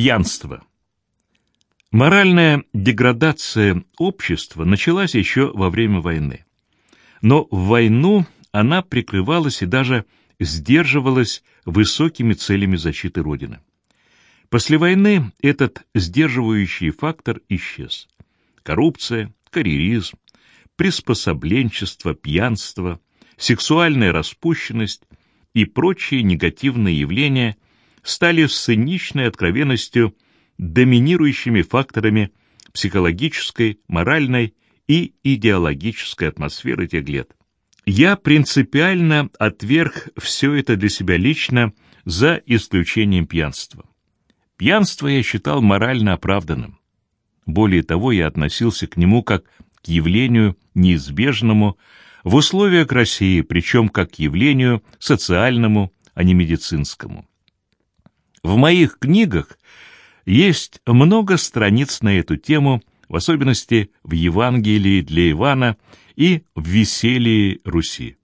Пьянство. Моральная деградация общества началась еще во время войны. Но в войну она прикрывалась и даже сдерживалась высокими целями защиты Родины. После войны этот сдерживающий фактор исчез. Коррупция, карьеризм, приспособленчество, пьянство, сексуальная распущенность и прочие негативные явления стали с циничной откровенностью доминирующими факторами психологической, моральной и идеологической атмосферы тех лет. Я принципиально отверг все это для себя лично за исключением пьянства. Пьянство я считал морально оправданным. Более того, я относился к нему как к явлению неизбежному в условиях России, причем как к явлению социальному, а не медицинскому. В моих книгах есть много страниц на эту тему, в особенности в Евангелии для Ивана и в Веселье Руси.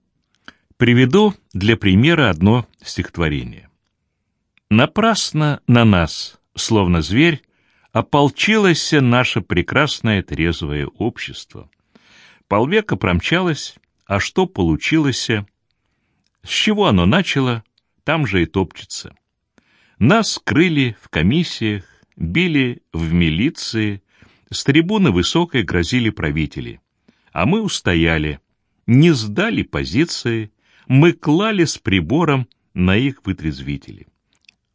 Приведу для примера одно стихотворение. «Напрасно на нас, словно зверь, ополчилось наше прекрасное трезвое общество. Полвека промчалось, а что получилось? С чего оно начало, там же и топчется. Нас скрыли в комиссиях, били в милиции, с трибуны высокой грозили правители. А мы устояли, не сдали позиции, мы клали с прибором на их вытрезвители.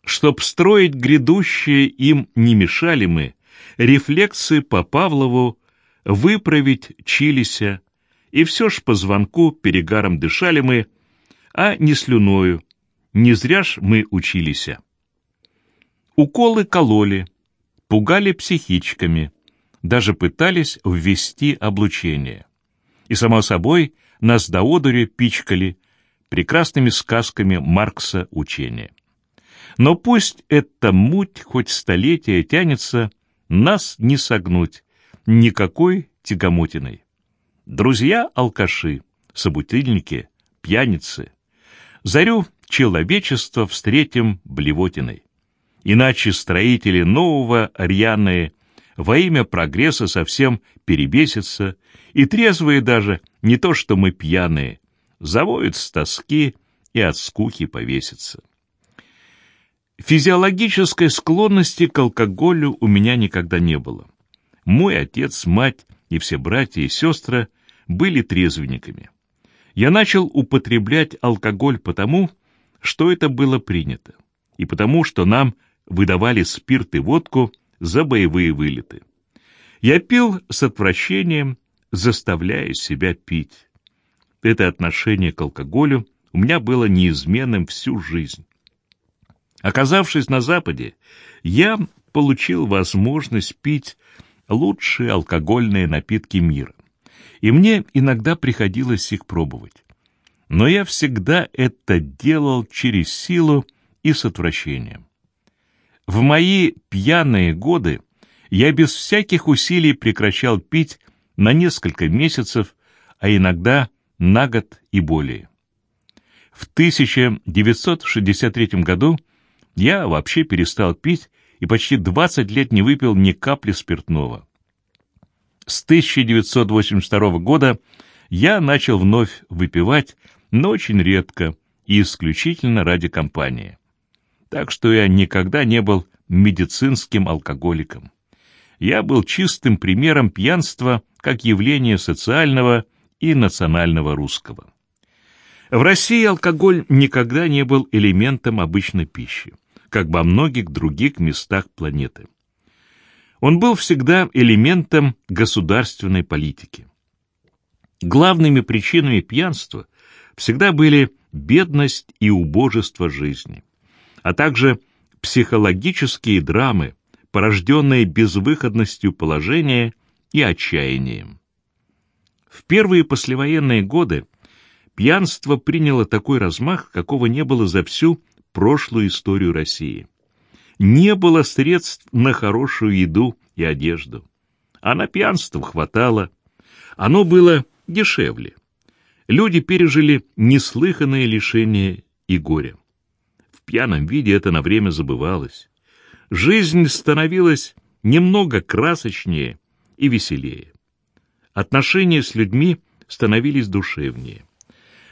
Чтоб строить грядущее им не мешали мы, рефлексы по Павлову выправить чилися, и все ж по звонку перегаром дышали мы, а не слюною, не зря ж мы училися. Уколы кололи, пугали психичками, даже пытались ввести облучение. И, само собой, нас до одури пичкали прекрасными сказками Маркса учения. Но пусть эта муть хоть столетия тянется, нас не согнуть никакой тягомотиной. Друзья-алкаши, собутыльники, пьяницы. Зарю человечество встретим блевотиной. Иначе строители нового рьяные во имя прогресса совсем перебесятся, и трезвые даже, не то что мы пьяные, завоют с тоски и от скуки повесятся. Физиологической склонности к алкоголю у меня никогда не было. Мой отец, мать и все братья и сестры были трезвенниками. Я начал употреблять алкоголь потому, что это было принято, и потому, что нам выдавали спирт и водку за боевые вылеты. Я пил с отвращением, заставляя себя пить. Это отношение к алкоголю у меня было неизменным всю жизнь. Оказавшись на Западе, я получил возможность пить лучшие алкогольные напитки мира, и мне иногда приходилось их пробовать. Но я всегда это делал через силу и с отвращением. В мои пьяные годы я без всяких усилий прекращал пить на несколько месяцев, а иногда на год и более. В 1963 году я вообще перестал пить и почти 20 лет не выпил ни капли спиртного. С 1982 года я начал вновь выпивать, но очень редко и исключительно ради компании так что я никогда не был медицинским алкоголиком. Я был чистым примером пьянства как явления социального и национального русского. В России алкоголь никогда не был элементом обычной пищи, как во многих других местах планеты. Он был всегда элементом государственной политики. Главными причинами пьянства всегда были бедность и убожество жизни а также психологические драмы, порожденные безвыходностью положения и отчаянием. В первые послевоенные годы пьянство приняло такой размах, какого не было за всю прошлую историю России. Не было средств на хорошую еду и одежду, а на пьянство хватало. Оно было дешевле. Люди пережили неслыханное лишение и горе пьяном виде это на время забывалось. жизнь становилась немного красочнее и веселее. Отношения с людьми становились душевнее.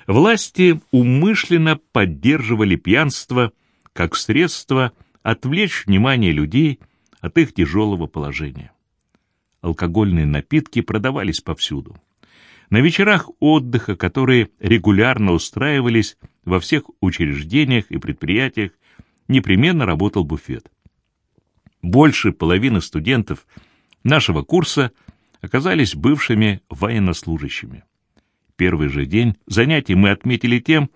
Власти умышленно поддерживали пьянство как средство отвлечь внимание людей от их тяжелого положения. Алкогольные напитки продавались повсюду. На вечерах отдыха, которые регулярно устраивались во всех учреждениях и предприятиях, непременно работал буфет. Больше половины студентов нашего курса оказались бывшими военнослужащими. Первый же день занятий мы отметили тем,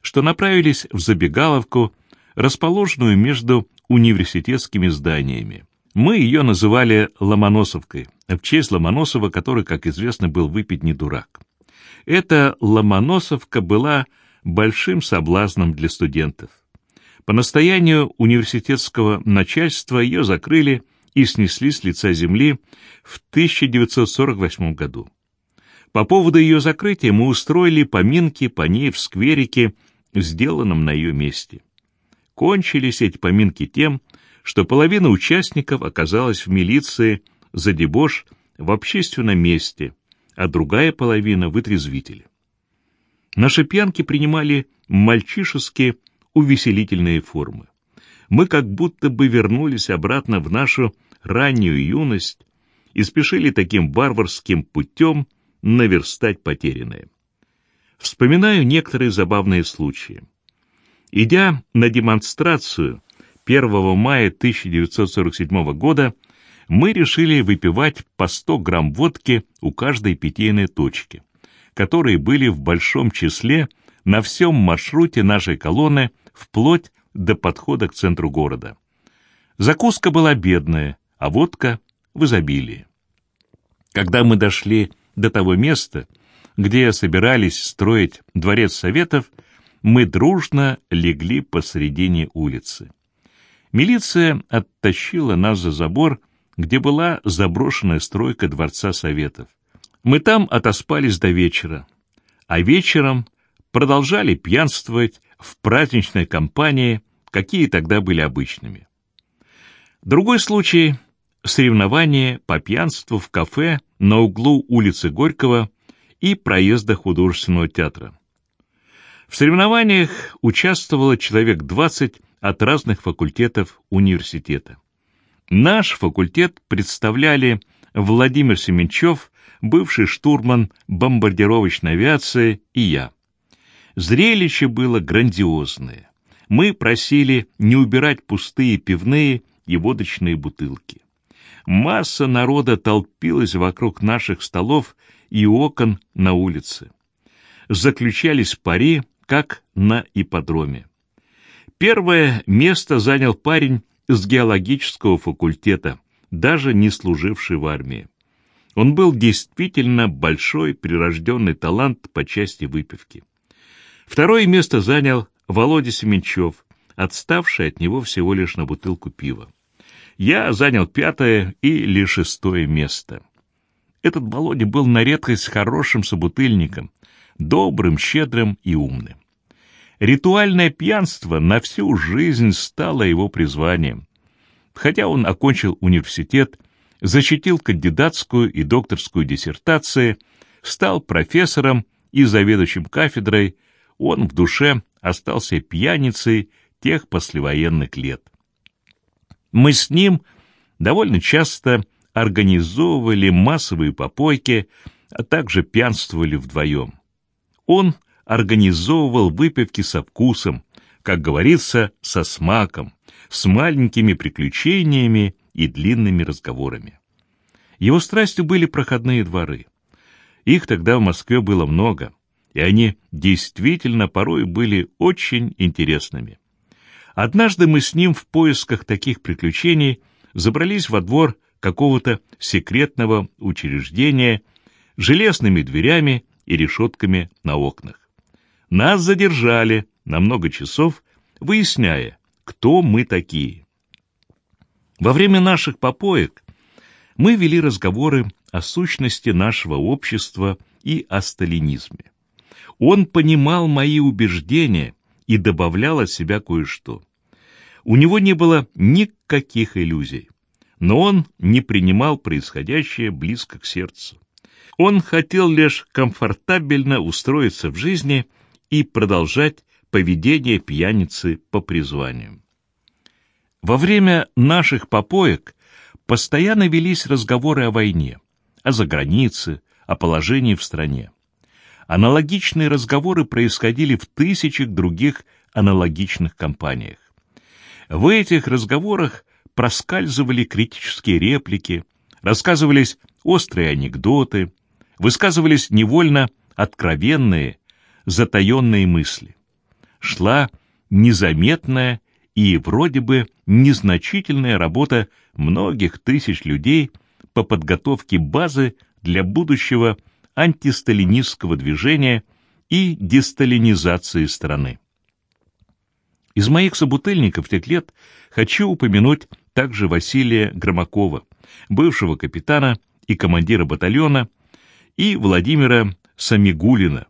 что направились в забегаловку, расположенную между университетскими зданиями. Мы ее называли Ломоносовкой, в честь Ломоносова, который, как известно, был выпить не дурак. Эта Ломоносовка была большим соблазном для студентов. По настоянию университетского начальства ее закрыли и снесли с лица земли в 1948 году. По поводу ее закрытия мы устроили поминки по ней в скверике, сделанном на ее месте. Кончились эти поминки тем, что половина участников оказалась в милиции за дебош в общественном месте, а другая половина — вытрезвители. Наши пьянки принимали мальчишеские увеселительные формы. Мы как будто бы вернулись обратно в нашу раннюю юность и спешили таким варварским путем наверстать потерянное. Вспоминаю некоторые забавные случаи. Идя на демонстрацию 1 мая 1947 года, мы решили выпивать по 100 грамм водки у каждой питейной точки, которые были в большом числе на всем маршруте нашей колонны вплоть до подхода к центру города. Закуска была бедная, а водка в изобилии. Когда мы дошли до того места, где собирались строить дворец советов, мы дружно легли посредине улицы. Милиция оттащила нас за забор, где была заброшенная стройка Дворца Советов. Мы там отоспались до вечера, а вечером продолжали пьянствовать в праздничной компании, какие тогда были обычными. Другой случай — соревнование по пьянству в кафе на углу улицы Горького и проезда художественного театра. В соревнованиях участвовало человек 20 от разных факультетов университета. Наш факультет представляли Владимир Семенчев, бывший штурман бомбардировочной авиации, и я. Зрелище было грандиозное. Мы просили не убирать пустые пивные и водочные бутылки. Масса народа толпилась вокруг наших столов и окон на улице. Заключались пари, как на ипподроме. Первое место занял парень с геологического факультета, даже не служивший в армии. Он был действительно большой прирожденный талант по части выпивки. Второе место занял Володя Семенчев, отставший от него всего лишь на бутылку пива. Я занял пятое или шестое место. Этот Володя был на редкость хорошим собутыльником, добрым, щедрым и умным. Ритуальное пьянство на всю жизнь стало его призванием. Хотя он окончил университет, защитил кандидатскую и докторскую диссертации, стал профессором и заведующим кафедрой, он в душе остался пьяницей тех послевоенных лет. Мы с ним довольно часто организовывали массовые попойки, а также пьянствовали вдвоем. Он организовывал выпивки со вкусом, как говорится, со смаком, с маленькими приключениями и длинными разговорами. Его страстью были проходные дворы. Их тогда в Москве было много, и они действительно порой были очень интересными. Однажды мы с ним в поисках таких приключений забрались во двор какого-то секретного учреждения железными дверями и решетками на окнах. Нас задержали на много часов, выясняя, кто мы такие. Во время наших попоек мы вели разговоры о сущности нашего общества и о сталинизме. Он понимал мои убеждения и добавлял от себя кое-что. У него не было ни никаких иллюзий. Но он не принимал происходящее близко к сердцу. Он хотел лишь комфортабельно устроиться в жизни и продолжать поведение пьяницы по призванию. Во время наших попоек постоянно велись разговоры о войне, о загранице, о положении в стране. Аналогичные разговоры происходили в тысячах других аналогичных компаниях. В этих разговорах проскальзывали критические реплики, рассказывались острые анекдоты, высказывались невольно откровенные, затаенные мысли. Шла незаметная и вроде бы незначительная работа многих тысяч людей по подготовке базы для будущего антисталинистского движения и десталинизации страны. Из моих собутыльников тех лет хочу упомянуть также Василия Громакова, бывшего капитана и командира батальона, и Владимира Самигулина,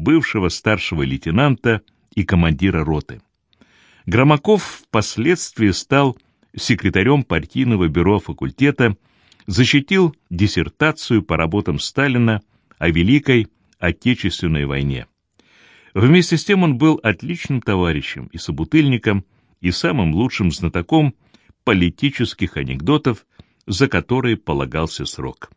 бывшего старшего лейтенанта и командира роты. Громаков впоследствии стал секретарем партийного бюро факультета, защитил диссертацию по работам Сталина о Великой Отечественной войне. Вместе с тем он был отличным товарищем и собутыльником, и самым лучшим знатоком политических анекдотов, за которые полагался срок.